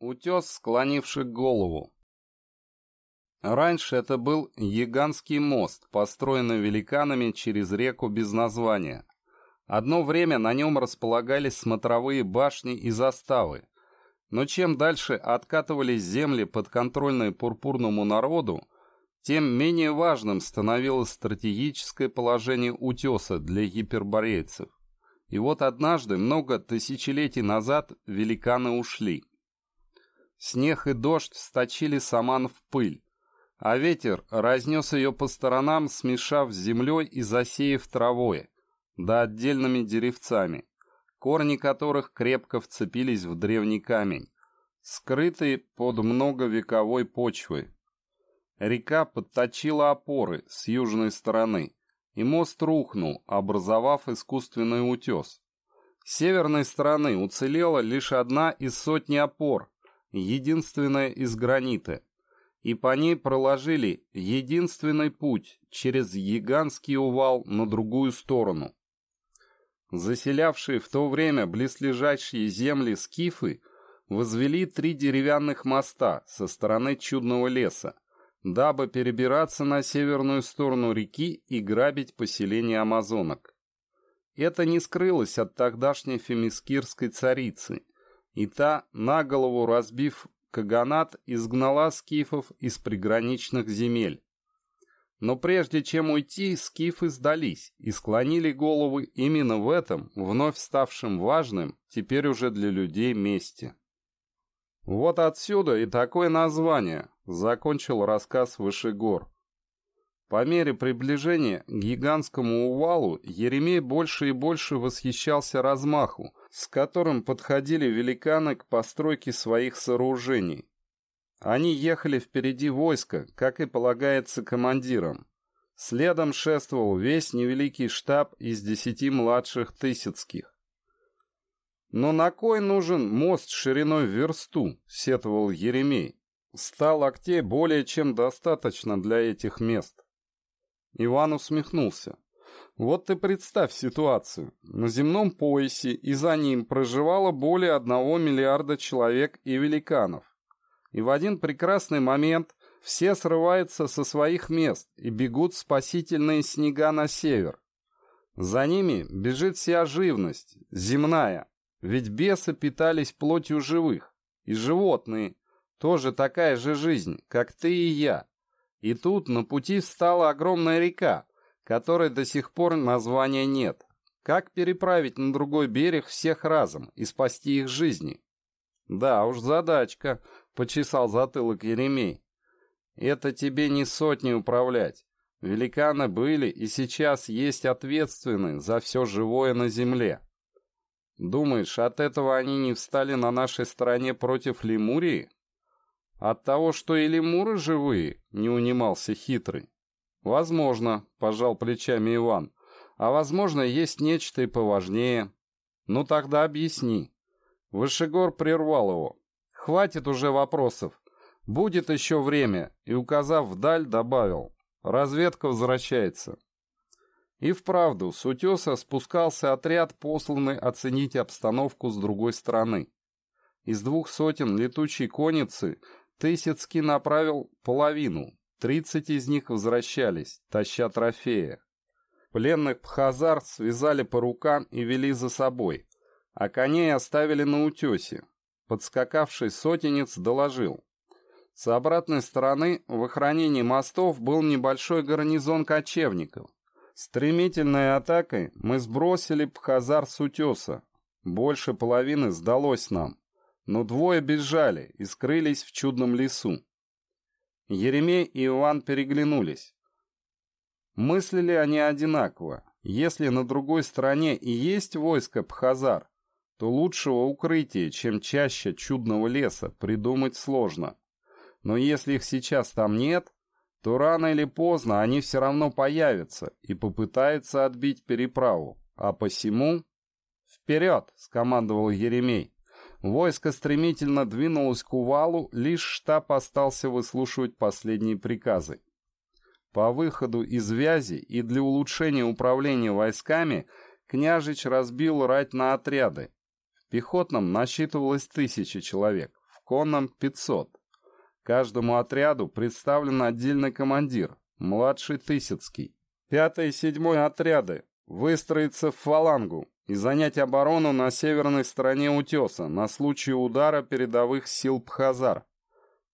Утес, склонивший голову. Раньше это был Яганский мост, построенный великанами через реку без названия. Одно время на нем располагались смотровые башни и заставы. Но чем дальше откатывались земли подконтрольные пурпурному народу, тем менее важным становилось стратегическое положение утеса для гиперборейцев. И вот однажды, много тысячелетий назад, великаны ушли. Снег и дождь сточили саман в пыль, а ветер разнес ее по сторонам, смешав с землей и засеяв травой, да отдельными деревцами, корни которых крепко вцепились в древний камень, скрытый под многовековой почвой. Река подточила опоры с южной стороны, и мост рухнул, образовав искусственный утес. С северной стороны уцелела лишь одна из сотни опор, единственная из гранита, и по ней проложили единственный путь через гигантский увал на другую сторону. Заселявшие в то время близлежащие земли скифы возвели три деревянных моста со стороны чудного леса, дабы перебираться на северную сторону реки и грабить поселение амазонок. Это не скрылось от тогдашней фемискирской царицы, и та, на голову разбив Каганат, изгнала скифов из приграничных земель. Но прежде чем уйти, скифы сдались и склонили головы именно в этом, вновь ставшем важным, теперь уже для людей месте. Вот отсюда и такое название, закончил рассказ Вышегор. По мере приближения к гигантскому увалу Еремей больше и больше восхищался размаху, с которым подходили великаны к постройке своих сооружений. Они ехали впереди войска, как и полагается командирам. Следом шествовал весь невеликий штаб из десяти младших тысяцких. «Но на кой нужен мост шириной в версту?» — сетовал Еремей. «Ста локтей более чем достаточно для этих мест». Иван усмехнулся. «Вот ты представь ситуацию. На земном поясе и за ним проживало более одного миллиарда человек и великанов. И в один прекрасный момент все срываются со своих мест и бегут спасительные снега на север. За ними бежит вся живность, земная, ведь бесы питались плотью живых, и животные, тоже такая же жизнь, как ты и я. И тут на пути встала огромная река, которой до сих пор названия нет. Как переправить на другой берег всех разом и спасти их жизни? Да уж задачка, почесал затылок Еремей. Это тебе не сотни управлять. Великаны были и сейчас есть ответственны за все живое на земле. Думаешь, от этого они не встали на нашей стороне против Лемурии? От того, что и лемуры живые, не унимался хитрый. Возможно, пожал плечами Иван. А возможно, есть нечто и поважнее. Ну тогда объясни. Вышегор прервал его. Хватит уже вопросов. Будет еще время, и, указав вдаль, добавил. Разведка возвращается. И вправду, с утеса спускался отряд, посланный оценить обстановку с другой стороны. Из двух сотен летучей конницы Тысяцкий направил половину, тридцать из них возвращались, таща трофея. Пленных пхазар связали по рукам и вели за собой, а коней оставили на утесе. Подскакавший сотенец доложил. С обратной стороны в охранении мостов был небольшой гарнизон кочевников. Стремительной атакой мы сбросили Пхазар с утеса. Больше половины сдалось нам, но двое бежали и скрылись в чудном лесу. Еремей и Иван переглянулись. Мыслили они одинаково. Если на другой стороне и есть войско Пхазар, то лучшего укрытия, чем чаще чудного леса, придумать сложно. Но если их сейчас там нет, то рано или поздно они все равно появятся и попытаются отбить переправу. А посему... «Вперед!» — скомандовал Еремей. Войско стремительно двинулось к увалу, лишь штаб остался выслушивать последние приказы. По выходу из Вязи и для улучшения управления войсками княжич разбил рать на отряды. В пехотном насчитывалось тысяча человек, в конном 500. Каждому отряду представлен отдельный командир, младший Тысяцкий. Пятый и седьмой отряды выстроиться в фалангу и занять оборону на северной стороне утеса на случай удара передовых сил Пхазар.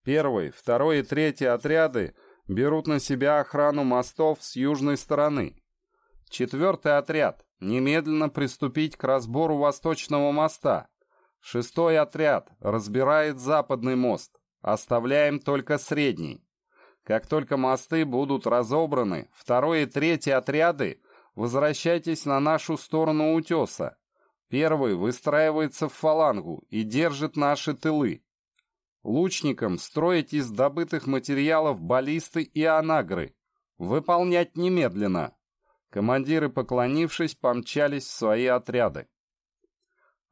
Первый, второй и третий отряды берут на себя охрану мостов с южной стороны. Четвертый отряд немедленно приступить к разбору восточного моста. Шестой отряд разбирает западный мост, оставляем только средний. Как только мосты будут разобраны, второй и третий отряды возвращайтесь на нашу сторону утеса. Первый выстраивается в фалангу и держит наши тылы. Лучникам строить из добытых материалов баллисты и анагры. Выполнять немедленно. Командиры, поклонившись, помчались в свои отряды.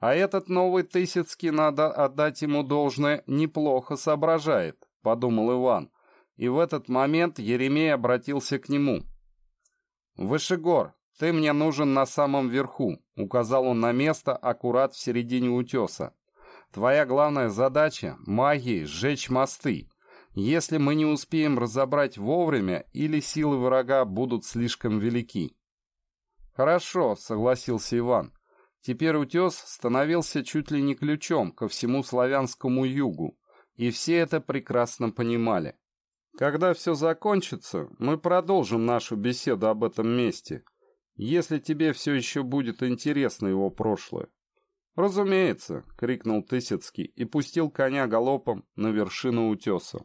А этот новый Тысяцкий, надо отдать ему должное, неплохо соображает, подумал Иван, и в этот момент Еремей обратился к нему. «Вышегор, ты мне нужен на самом верху», — указал он на место аккурат в середине утеса. «Твоя главная задача — магией сжечь мосты. Если мы не успеем разобрать вовремя, или силы врага будут слишком велики». «Хорошо», — согласился Иван. Теперь утес становился чуть ли не ключом ко всему славянскому югу, и все это прекрасно понимали. Когда все закончится, мы продолжим нашу беседу об этом месте, если тебе все еще будет интересно его прошлое. «Разумеется!» — крикнул Тысяцкий и пустил коня галопом на вершину утеса.